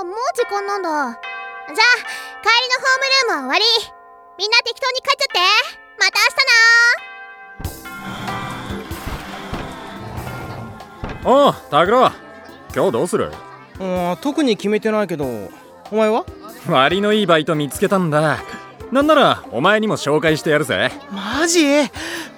あもう時間なんだ。じゃあ帰りのホームルームは終わり。みんな適当に帰っちゃって。また明日な。おうタグロ今日どうする？うん特に決めてないけど。お前は？割のいいバイト見つけたんだ。なんならお前にも紹介してやるぜ。マジ？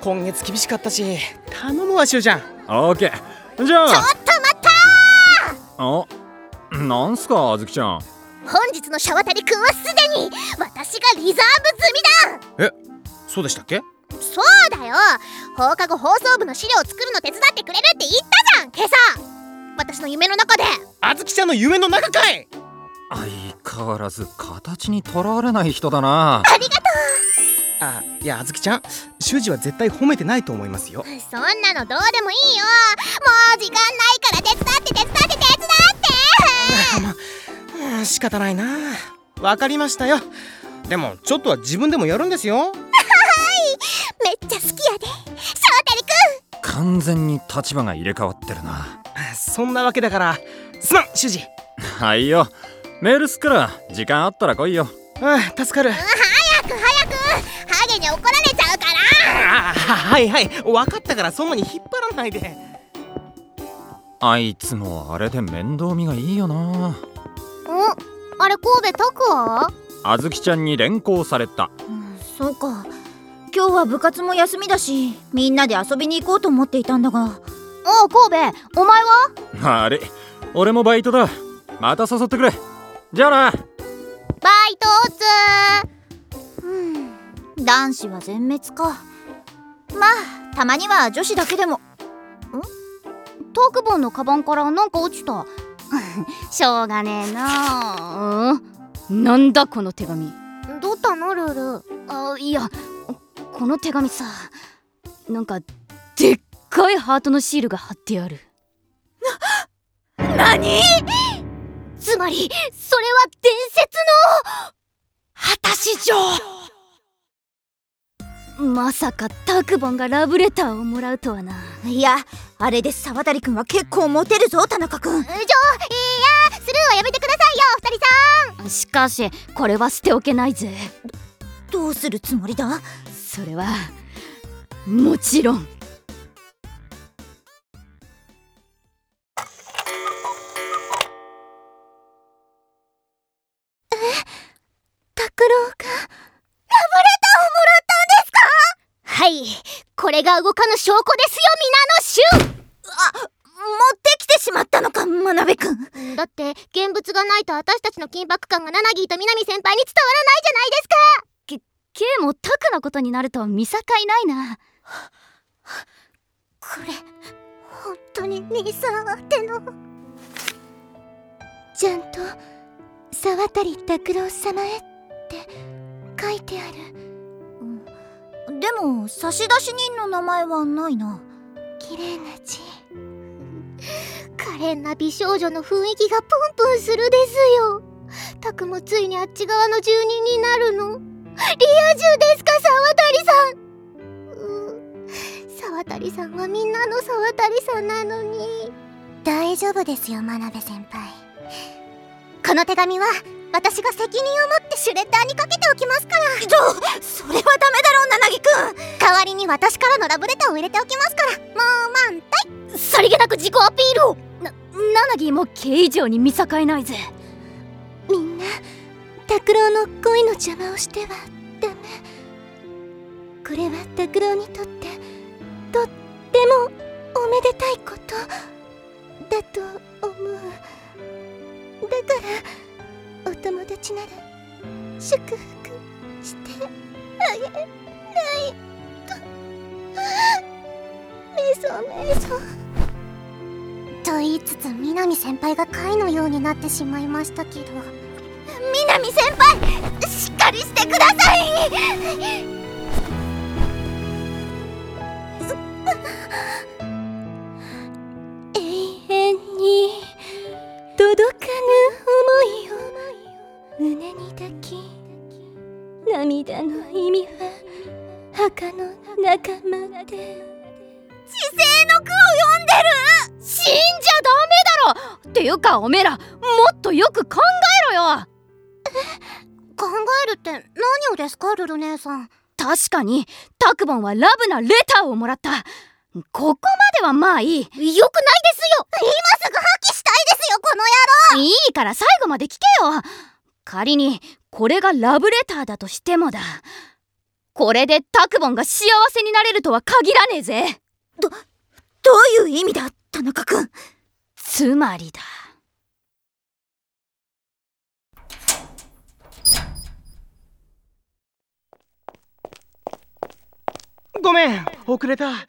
今月厳しかったし。頼むわしゅうちゃん。オーケー。じゃあ。ちょっと待ったあ なんすかあずきちゃん？本日のシャワタリくんはすでに私がリザーブ済みだ。えそうでしたっけ？そうだよ。放課後放送部の資料を作るの手伝ってくれるって言ったじゃん今朝。私の夢の中で。あずきちゃんの夢の中かい！相変わらず形にとらわれない人だな。ありがとあいやあずきちゃん修二は絶対褒めてないと思いますよ。うそんなのどうでもいいよ。もう時間ないから手伝って手伝って手伝ってうん仕方ないな。わかりましたよ。でもちょっとは自分でもやるんですよ。めっちゃ好きやで。シャワタリくん。完全に立場が入れ替わってるな。そんなわけだから。すまん修二はいよ。メールすっから時間あったら来いよ。うん助かる。早く早く。ハゲに怒られちゃうから。あはいはい。分かったからそんなに引っ張らないであいつもあれで面倒見がいいよな。おあれ神戸タクはあずきちゃんに連行された。そうか。今日は部活も休みだしみんなで遊びに行こうと思っていたんだが。おう神戸お前は？あれ俺もバイトだ。また誘ってくれ。じゃあな。バイトオツうん男子は全滅か。まあたまには女子だけでもトークボンのカバンからなんか落ちた。しょうがねえなうん？なんだこの手紙？どうったの？ルール。あいやこの手紙さ。なんかでっかいハートのシールが貼ってある。何つまりそれは伝説果たし状。まさかタクボンがラブレターをもらうとはないやあれで沢渡くんは結構モテるぞ田中くんのじゃあいやスルーはやめてくださいよ二人さん。しかしこれは捨ておけないぜ。どうするつもりだ？それはもちろんが動かぬ証拠ですよ皆の衆。持ってきてしまったのか真鍋くん。だって現物がないと私たちの緊迫感がナナギーと南先輩に伝わらないじゃないですか。K もタクなことになると見境ないな。これ本当に兄さん宛ての。ちゃんと沢渡拓郎様へって書いてあるでも差出人の名前はないな。綺麗な字。可憐な美少女の雰囲気がプンプンするですよ。タクもついにあっち側の住人になるの。リア充ですか沢渡さん。うん沢渡さんはみんなの沢渡さんなのに。大丈夫ですよ真鍋先輩。この手紙は私が責任を持ってシュレッダーにかけておきますから。それは私からのラブレターを入れておきますから。もう満タイさりげなく自己アピールを。なナナギーも K 以上に見境ないぜ。みんな拓郎の恋の邪魔をしてはダメ。これは拓郎にとってとってもおめでたいこと。だと思う。だからお友達なら祝福してあげないと。めそめそと言いつつ南先輩が貝のようになってしまいましたけど。南先輩しっかりしてください。ってていうかおめえらもっとよく考えろよ！考えるって何をですかルル姉さん。確かにタクボンはラブなレターをもらった。ここまではまあいい。よくないですよ。今すぐ破棄したいですよこの野郎。いいから最後まで聞けよ。仮にこれがラブレターだとしてもだ。これでタクボンが幸せになれるとは限らねえぜ。どういう意味だ田中君つまりだごめん遅れたうん平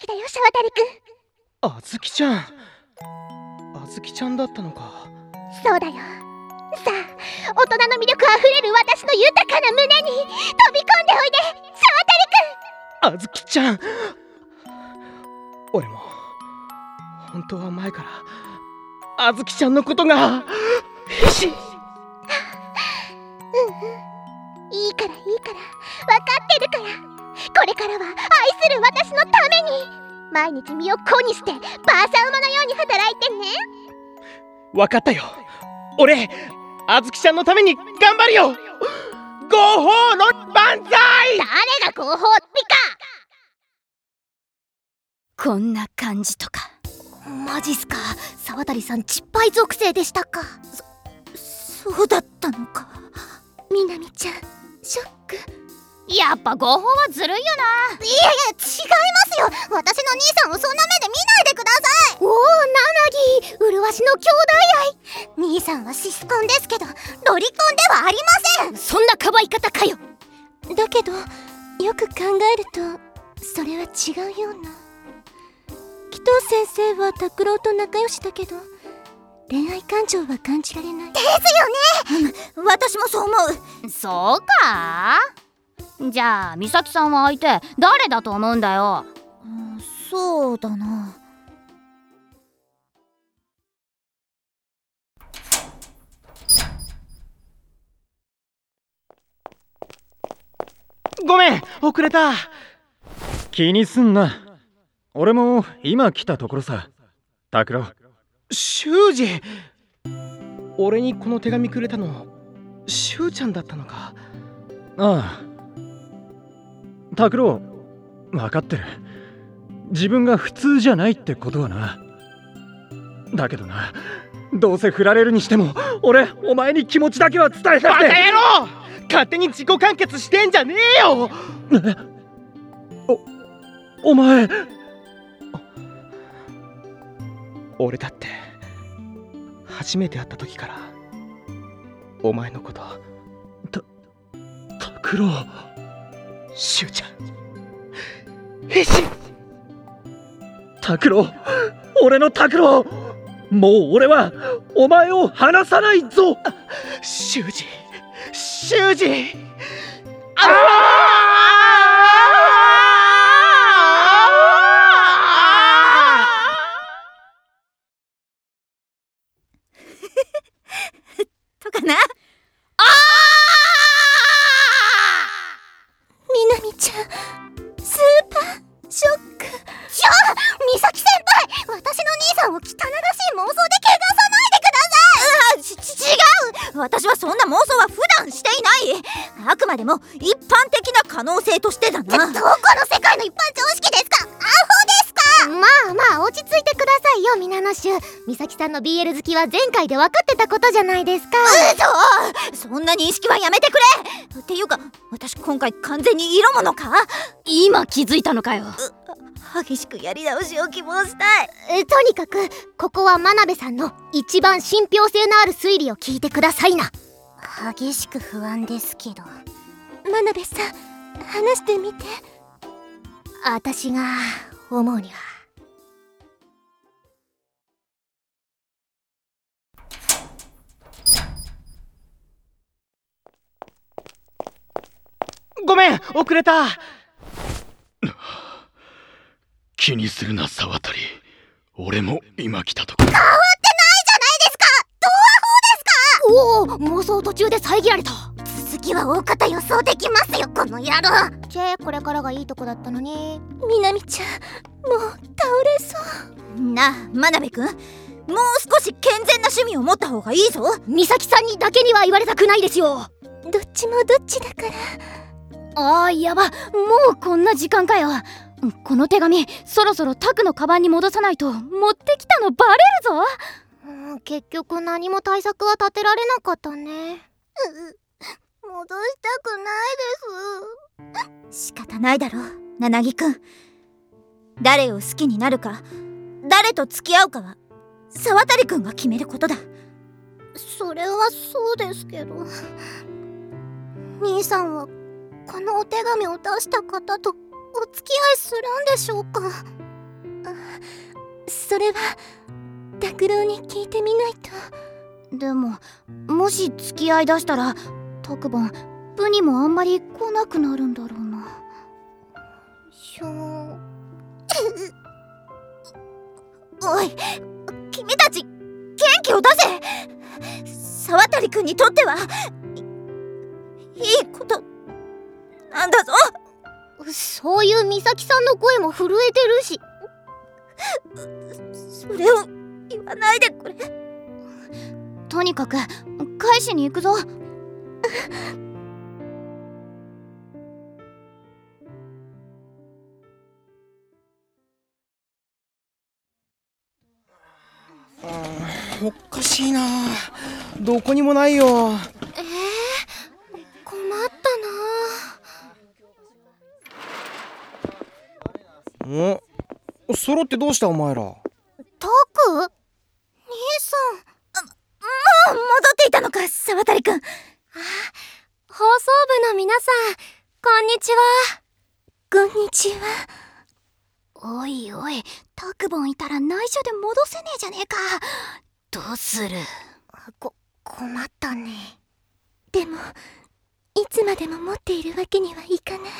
気だよシャワタリくんあずきちゃんあずきちゃんだったのかそうだよさあ大人の魅力あふれる私の豊かな胸に飛び込んでおいでシャワタリくんあずきちゃん俺も本当は前からあずきちゃんのことが。しうんうん。いいからいいから。分かってるから。これからは愛する私のために。毎日身を粉にしてバーサ馬のように働いてね。分かったよ。俺あずきちゃんのために頑張るよ。合法の万歳。誰が合法ピこんな感じとか。カマジっすか？沢渡さん失敗属性でしたか？そうだったのか？みなみちゃんショック。やっぱ合法はずるいよいやいや違いますよ。私の兄さんをそんな目で見ないでください。おおナナギ麗しの兄弟愛。兄さんはシスコンですけどロリコンではありません。そんなかばい方かよ。だけどよく考えるとそれは違うような。紀藤先生は拓郎と仲良しだけど恋愛感情は感じられない。ですよね。私もそう思う。そうか？じゃあ美咲さんは相手誰だと思うんだよ？うんそうだな。ごめん遅れた。気にすんな俺も今来たところさ。拓郎。修二。俺にこの手紙くれたのしゅうちゃんだったのか。ああ。拓郎分かってる。自分が普通じゃないってことはな。だけどな。どうせ振られるにしても俺お前に気持ちだけは伝えたくて。バカ野郎！勝手に自己完結してんじゃねえよ！お前俺だって初めて会った時からお前のこと拓郎しゅうちゃんへし拓郎俺の拓郎もう俺はお前を離さないぞ修二修二も一般的な可能性としてだな。どこの世界の一般常識ですか？アホですか？まあまあ落ち着いてくださいよ皆の衆。美咲さんの BL 好きは前回で分かってたことじゃないですか。嘘！そんな認識はやめてくれ。っていうか私今回完全に色物か？今気づいたのかよ。激しくやり直しを希望したい。えとにかくここは真鍋さんの一番信憑性のある推理を聞いてくださいな。激しく不安ですけど真鍋さん話してみて。私が思うには。ごめん遅れた。気にするな沢渡俺も今来たとこ。おお妄想途中で遮られた次は大方予想できますよこの野郎。チェこれからがいいとこだったのに。みなみちゃんもう倒れそう。なあ真鍋くんもう少し健全な趣味を持った方がいいぞ。美咲さんにだけには言われたくないですよ。どっちもどっちだから。あーやばもうこんな時間かよ。この手紙そろそろタクのカバンに戻さないと持ってきたのバレるぞ。うん結局何も対策は立てられなかったね戻したくないです。仕方ないだろななぎくん。誰を好きになるか誰と付き合うかは沢渡くんが決めることだ。それはそうですけど。兄さんはこのお手紙を出した方とお付き合いするんでしょうか。それは拓郎に聞いてみないと。でももし付き合いだしたらタクボンプにもあんまり来なくなるんだろうな。しょう。おい君たち元気を出せ。沢渡くんにとってはいいいこと。なんだぞ。そういう美咲さんの声も震えてるし。それを言わないでくれ。とにかく返しに行くぞ おかしいな。どこにもないよ。困ったな。お？揃ってどうしたお前ら？タク？兄さん。もう戻っていたのか沢渡くん放送部の皆さんこんにちは。こんにちはおいおいタクボンいたら内緒で戻せねえじゃねえか。どうする？こ困ったね。でもいつまでも持っているわけにはいかない。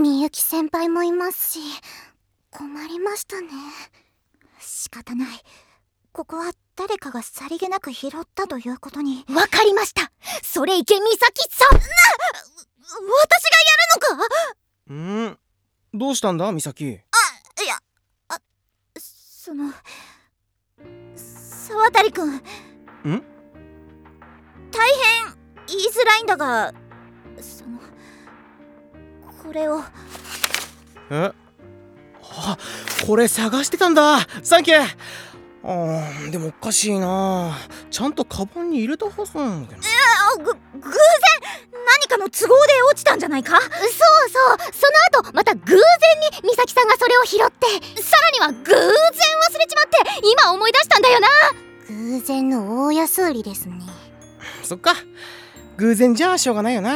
みゆき先輩もいますし困りましたね。仕方ない。ここは誰かがさりげなく拾ったということに。わかりました。それいけみさきさん。私がやるのか？うん？どうしたんだ美咲いやあその沢渡くんん？大変言いづらいんだがそのこれを。え？あこれ探してたんだ。サンキューあーでもおかしいな。ちゃんとカバンに入れたはずなんだけどあぐ偶然何かの都合で落ちたんじゃないか？そうそう。その後また偶然に美咲さんがそれを拾って。さらには偶然忘れちまって今思い出したんだよな。偶然の大安売りですね。そっか。偶然じゃあしょうがないよな。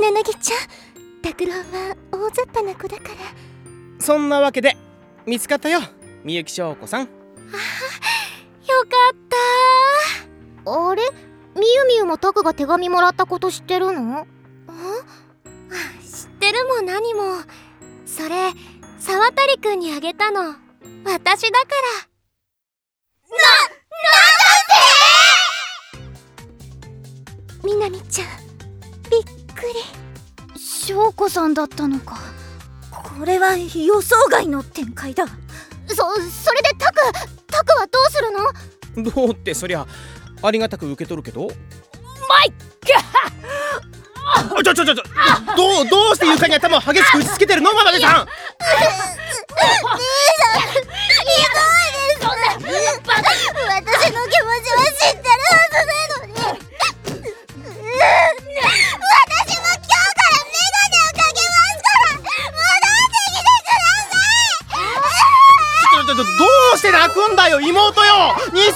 ななぎちゃん拓郎は大雑把な子だから。そんなわけで見つかったよみゆきしょうこさん。よかった。あれ？みゆみゆもタクが手紙もらったこと知ってるの？知ってるも何も。それ沢渡くんにあげたの。私だから。みなみちゃんびっくり。翔子さんだったのか。これは予想外の展開だそそれでタクタクはどうするの？どうってそりゃありがたく受け取るけど。マイあちょちょちょちょどうどうして床に頭を激しく打ちつけてるの？ママベさん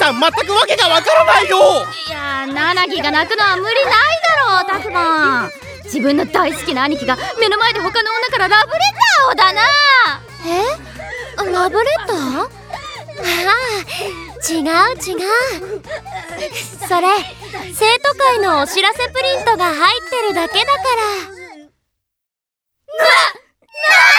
兄さん全くわけがわからないよ。いやーナナギが泣くのは無理ないだろうタクボン自分の大好きな兄貴が目の前で他の女からラブレターをだな。え？ラブレター？ああ違う違う。それ生徒会のお知らせプリントが入ってるだけだから。どう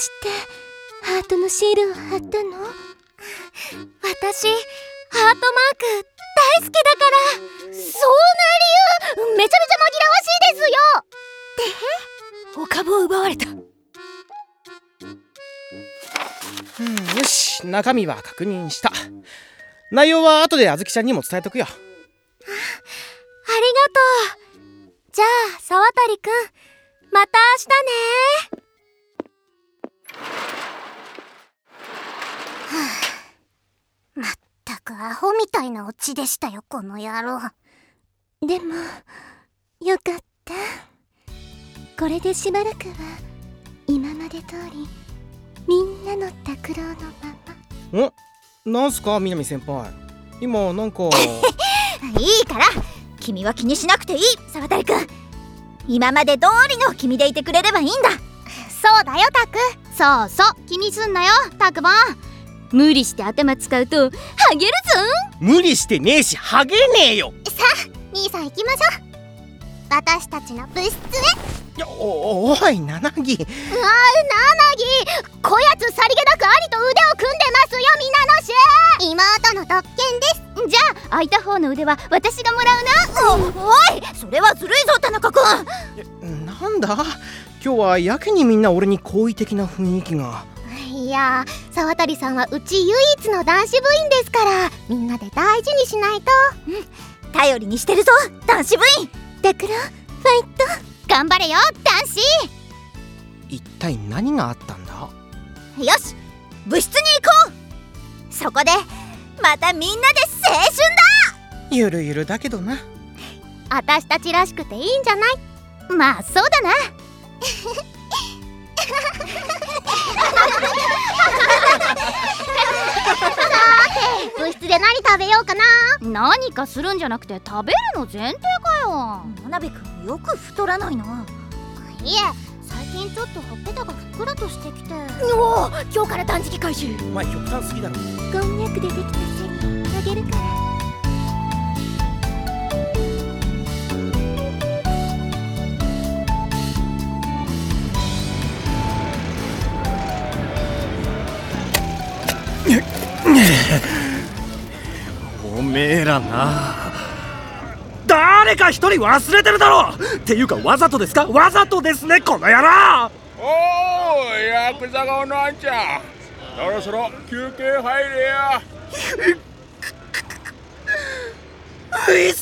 してハートのシールを貼ったの？私ハートマーク大好きだから。そんな理由めちゃめちゃ紛らわしいですよ。お株を奪われた。うんよし。中身は確認した。内容は後であずきちゃんにも伝えとくよ。ありがとう。じゃあ沢渡くんまた明日ねまったくアホみたいなオチでしたよこの野郎。でもよかった。これでしばらくは今まで通りみんなの拓郎のまま。んなんすか南先輩。今なんか。いいから。君は気にしなくていい。沢渡くん今まで通りの君でいてくれればいいんだ。そうだよタクそうそう。気にすんなよタクボン無理して頭使うとハゲるぞ無理してねえしハゲねえよ。兄さん行きましょう。私たちの部室へ。おおいななぎうわーななぎこやつさりげなく兄と腕を組んでますよ皆のし妹の特権です。じゃあ空いた方の腕は私がもらうな。おいそれはずるいぞ田中くん。なんだ？今日はやけにみんな俺に好意的な雰囲気が。いやー沢渡さんはうち唯一の男子部員ですからみんなで大事にしないと。頼りにしてるぞ男子部員。拓郎ファイト。頑張れよ男子。一体何があったんだ？よし部室に行こう。そこでまたみんなで青春だ。ゆるゆるだけどな。私たちらしくていいんじゃない？まあそうだな 部室で何食べようかな？何かするんじゃなくて食べるの前提かよ。真鍋くんよく太らないな。いえ最近ちょっとほっぺたがふっくらとしてきて。おお今日から断食開始。お前極端すぎだろ。こんにゃくでできたゼリーあげるから。おめえらな。誰か一人忘れてるだろっていうかわざとですか？わざとですねこの野郎。おーいヤクザ顔のあんちゃん。そろそろ休憩入れや。急